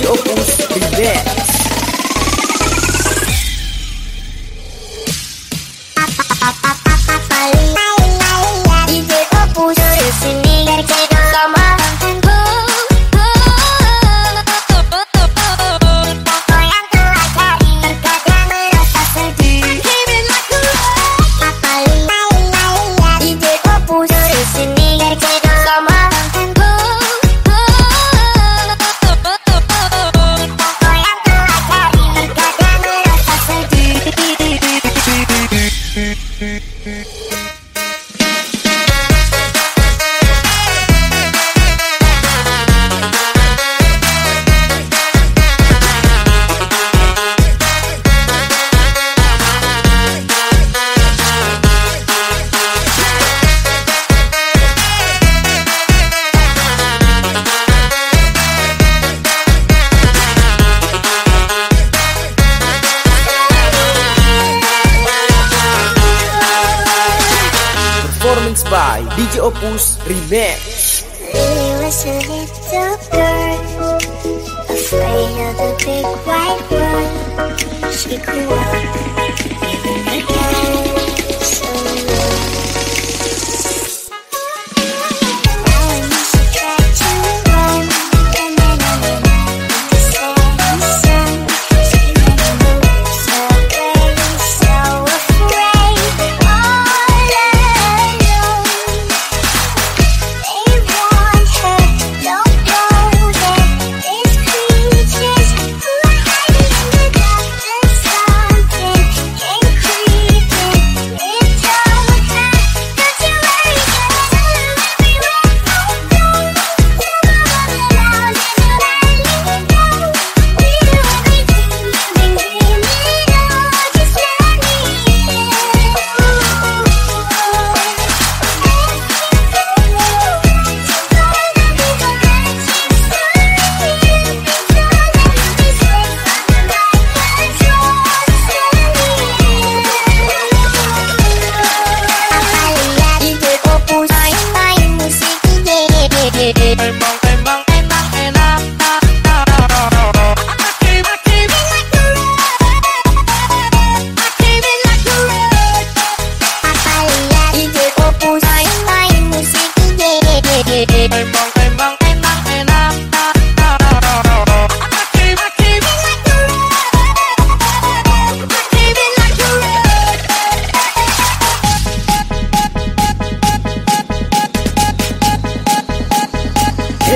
DJ Opus Presents. Opus Remix. Afraid. She grew up.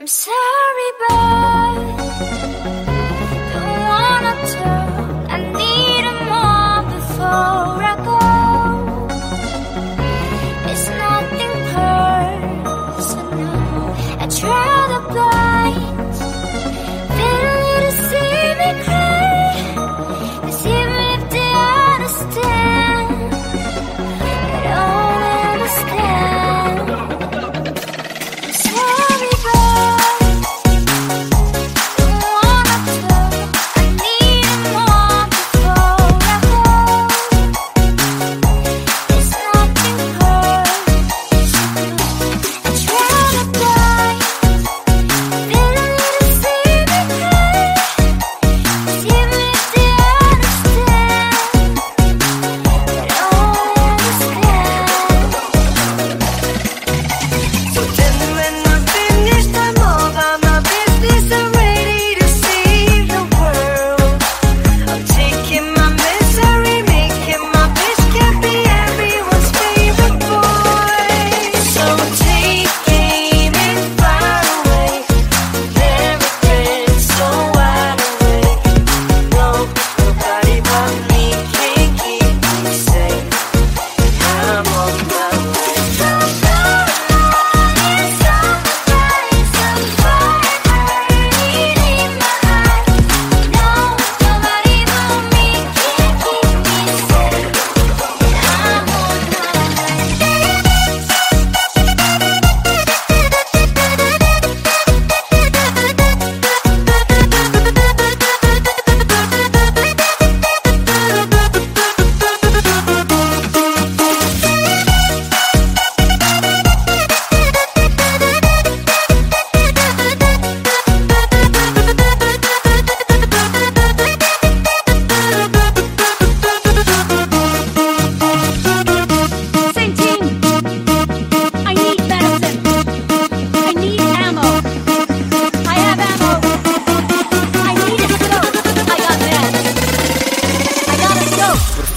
I'm sorry, but.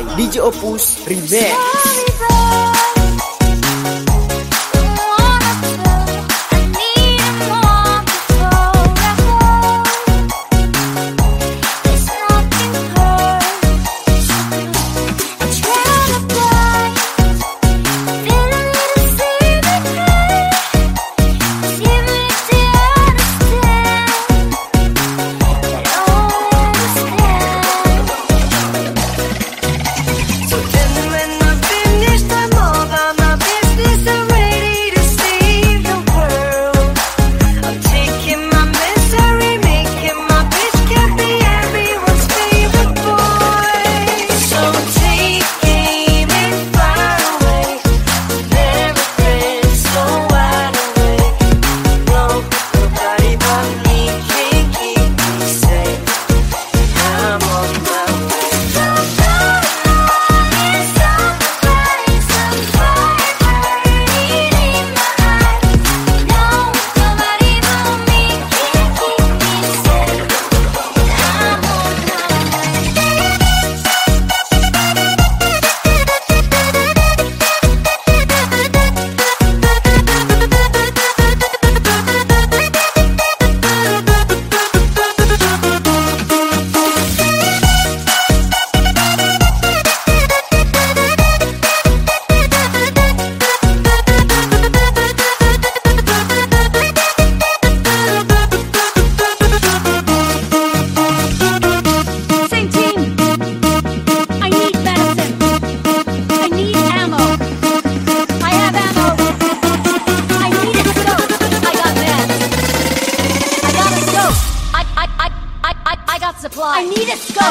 by DJ Opus Remix.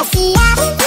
Siap